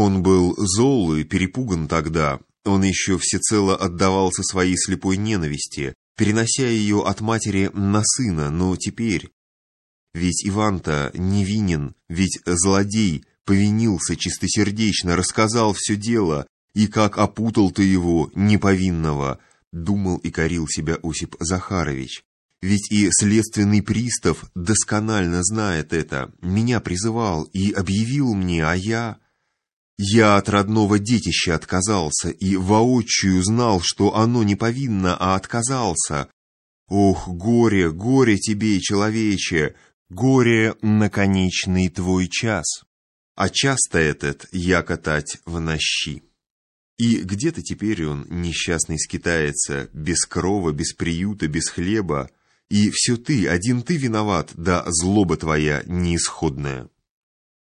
Он был зол и перепуган тогда, он еще всецело отдавался своей слепой ненависти, перенося ее от матери на сына, но теперь... Ведь Иван-то невинен, ведь злодей повинился чистосердечно, рассказал все дело, и как опутал ты его, неповинного, думал и корил себя Осип Захарович. Ведь и следственный пристав досконально знает это, меня призывал и объявил мне, а я... Я от родного детища отказался и воочию знал, что оно не повинно, а отказался. Ох, горе, горе тебе, человече, горе на конечный твой час. А часто этот я катать в нощи. И где-то теперь он, несчастный, скитается, без крова, без приюта, без хлеба, и все ты, один ты виноват, да злоба твоя неисходная.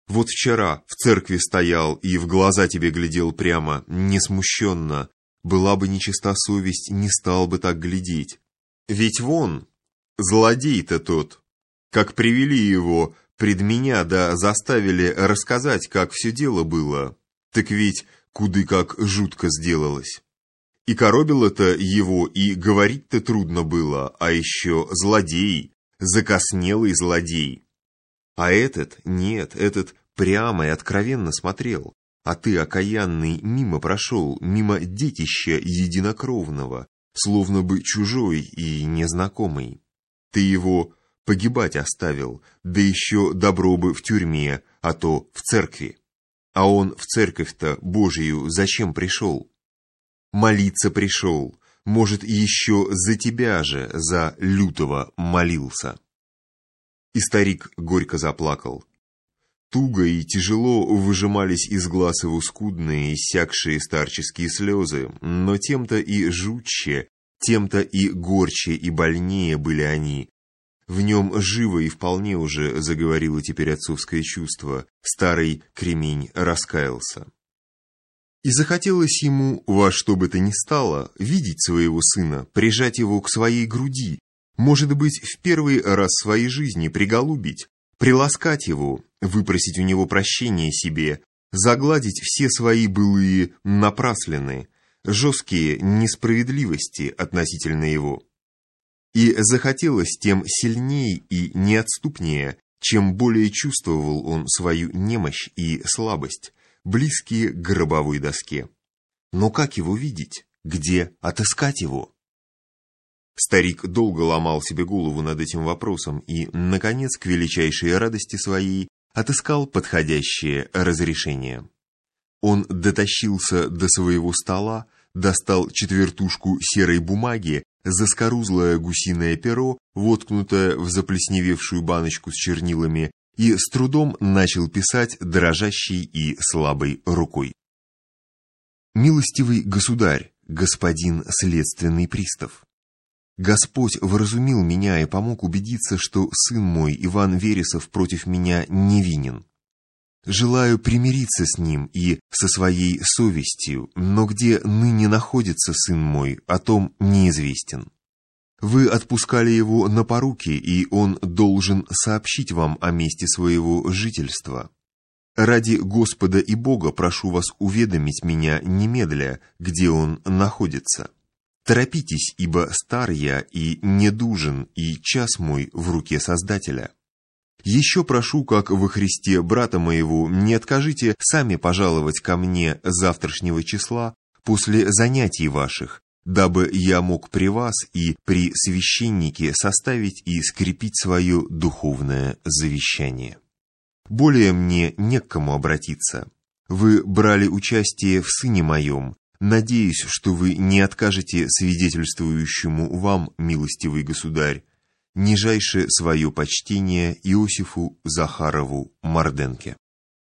Вот вчера в церкви стоял и в глаза тебе глядел прямо, не смущенно. Была бы нечиста совесть, не стал бы так глядеть. Ведь вон, злодей-то тот, как привели его пред меня, да заставили рассказать, как все дело было. Так ведь куды как жутко сделалось. И коробило-то его, и говорить-то трудно было, а еще злодей, закоснелый злодей. А этот, нет, этот прямо и откровенно смотрел, а ты, окаянный, мимо прошел, мимо детища единокровного, словно бы чужой и незнакомый. Ты его погибать оставил, да еще добро бы в тюрьме, а то в церкви. А он в церковь-то Божию зачем пришел? Молиться пришел, может, еще за тебя же, за лютого молился. И старик горько заплакал. Туго и тяжело выжимались из глаз его скудные, иссякшие старческие слезы, но тем-то и жутче, тем-то и горче и больнее были они. В нем живо и вполне уже заговорило теперь отцовское чувство. Старый кремень раскаялся. И захотелось ему, во что бы то ни стало, видеть своего сына, прижать его к своей груди, может быть, в первый раз в своей жизни приголубить, приласкать его, выпросить у него прощения себе, загладить все свои былые напрасленные, жесткие несправедливости относительно его. И захотелось тем сильнее и неотступнее, чем более чувствовал он свою немощь и слабость, близкие к гробовой доске. Но как его видеть? Где отыскать его? Старик долго ломал себе голову над этим вопросом и, наконец, к величайшей радости своей, отыскал подходящее разрешение. Он дотащился до своего стола, достал четвертушку серой бумаги, заскорузлое гусиное перо, воткнутое в заплесневевшую баночку с чернилами, и с трудом начал писать дрожащей и слабой рукой. «Милостивый государь, господин следственный пристав, Господь вразумил меня и помог убедиться, что сын мой, Иван Вересов, против меня невинен. Желаю примириться с ним и со своей совестью, но где ныне находится сын мой, о том неизвестен. Вы отпускали его на поруки, и он должен сообщить вам о месте своего жительства. Ради Господа и Бога прошу вас уведомить меня немедля, где он находится». Торопитесь, ибо стар я и недужен, и час мой в руке Создателя. Еще прошу, как во Христе брата моего, не откажите сами пожаловать ко мне завтрашнего числа после занятий ваших, дабы я мог при вас и при священнике составить и скрепить свое духовное завещание. Более мне не к кому обратиться. Вы брали участие в сыне моем, Надеюсь, что вы не откажете свидетельствующему вам, милостивый государь, нижайше свое почтение Иосифу Захарову Марденке.